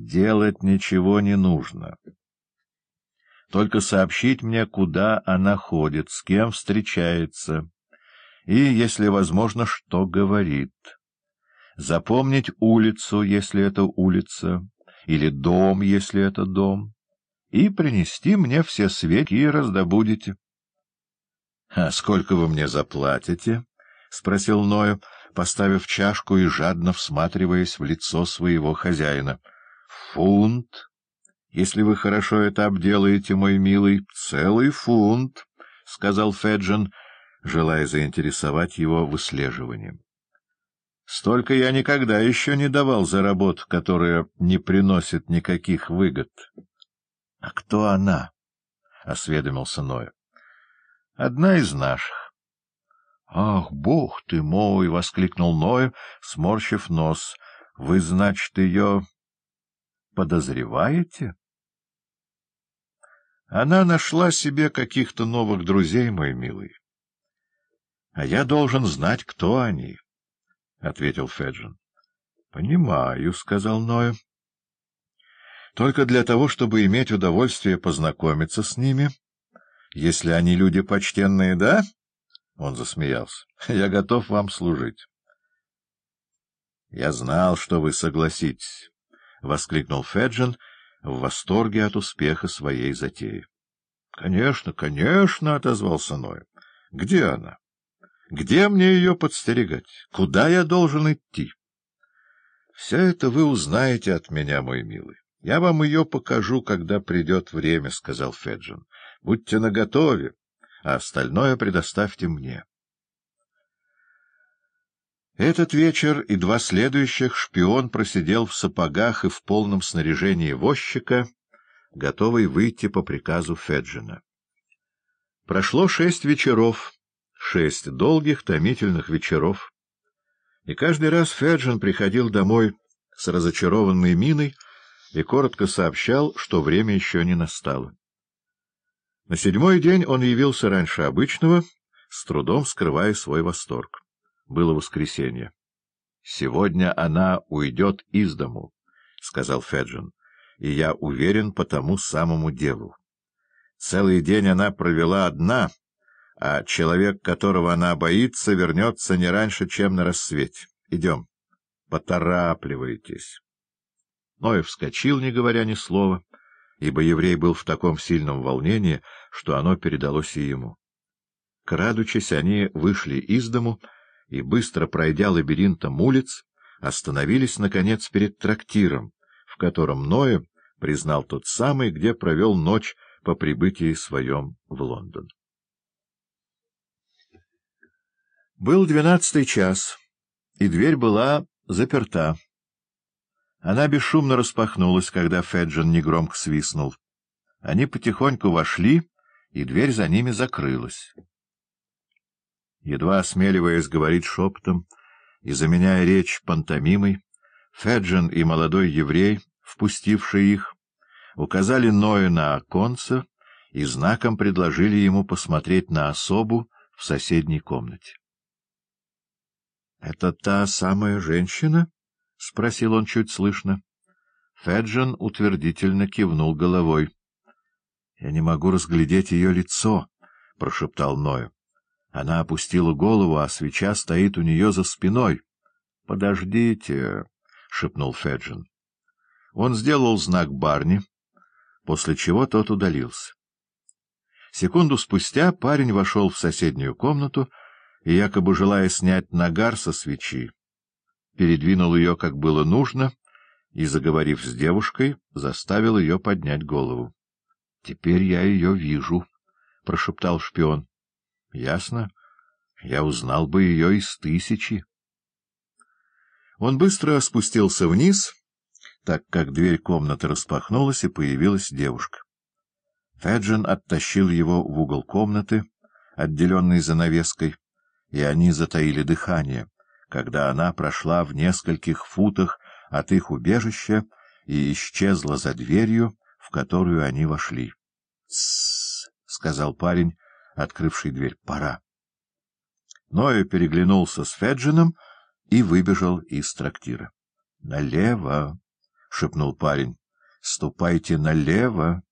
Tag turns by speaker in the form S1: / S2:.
S1: Делать ничего не нужно. Только сообщить мне, куда она ходит, с кем встречается и, если возможно, что говорит. Запомнить улицу, если это улица, или дом, если это дом, и принести мне все свечи раздобудете. — А сколько вы мне заплатите? — спросил Ною, поставив чашку и жадно всматриваясь в лицо своего хозяина. — Фунт. Если вы хорошо это обделаете, мой милый, целый фунт, — сказал Феджин, желая заинтересовать его выслеживанием. Столько я никогда еще не давал за работу, которая не приносит никаких выгод. — А кто она? — осведомился Ноя. — Одна из наших. — Ах, бог ты мой! — воскликнул Ноя, сморщив нос. — Вы, значит, ее подозреваете? Она нашла себе каких-то новых друзей, мой милый. А я должен знать, кто они. —— ответил Феджин. — Понимаю, — сказал Ноя. — Только для того, чтобы иметь удовольствие познакомиться с ними, если они люди почтенные, да? Он засмеялся. — Я готов вам служить. — Я знал, что вы согласитесь, — воскликнул Феджин в восторге от успеха своей затеи. — Конечно, конечно, — отозвался Ноя. — Где она? — где мне ее подстерегать? Куда я должен идти? Все это вы узнаете от меня, мой милый. Я вам ее покажу, когда придет время, — сказал Феджин. Будьте наготове, а остальное предоставьте мне. Этот вечер и два следующих шпион просидел в сапогах и в полном снаряжении возчика, готовый выйти по приказу Феджина. Прошло шесть вечеров шесть долгих томительных вечеров. И каждый раз Феджин приходил домой с разочарованной миной и коротко сообщал, что время еще не настало. На седьмой день он явился раньше обычного, с трудом скрывая свой восторг. Было воскресенье. — Сегодня она уйдет из дому, — сказал Феджин, — и я уверен по тому самому делу. Целый день она провела одна — а человек, которого она боится, вернется не раньше, чем на рассвете. Идем. Поторапливайтесь. Ноев вскочил, не говоря ни слова, ибо еврей был в таком сильном волнении, что оно передалось и ему. Крадучись, они вышли из дому и, быстро пройдя лабиринтом улиц, остановились, наконец, перед трактиром, в котором Ноев признал тот самый, где провел ночь по прибытии своем в Лондон. Был двенадцатый час, и дверь была заперта. Она бесшумно распахнулась, когда Феджин негромко свистнул. Они потихоньку вошли, и дверь за ними закрылась. Едва осмеливаясь говорить шепотом и заменяя речь пантомимой, Феджин и молодой еврей, впустившие их, указали Ноя на оконце и знаком предложили ему посмотреть на особу в соседней комнате. — Это та самая женщина? — спросил он чуть слышно. Феджин утвердительно кивнул головой. — Я не могу разглядеть ее лицо, — прошептал Ноя. Она опустила голову, а свеча стоит у нее за спиной. — Подождите, — шепнул Феджин. Он сделал знак Барни, после чего тот удалился. Секунду спустя парень вошел в соседнюю комнату и, якобы желая снять нагар со свечи, передвинул ее, как было нужно, и, заговорив с девушкой, заставил ее поднять голову. — Теперь я ее вижу, — прошептал шпион. — Ясно. Я узнал бы ее из тысячи. Он быстро спустился вниз, так как дверь комнаты распахнулась, и появилась девушка. Феджин оттащил его в угол комнаты, отделенный занавеской, и они затаили дыхание, когда она прошла в нескольких футах от их убежища и исчезла за дверью, в которую они вошли. — сказал парень, открывший дверь, — пора. Ноя переглянулся с Феджином и выбежал из трактира. — Налево! шепнул парень. — Ступайте налево.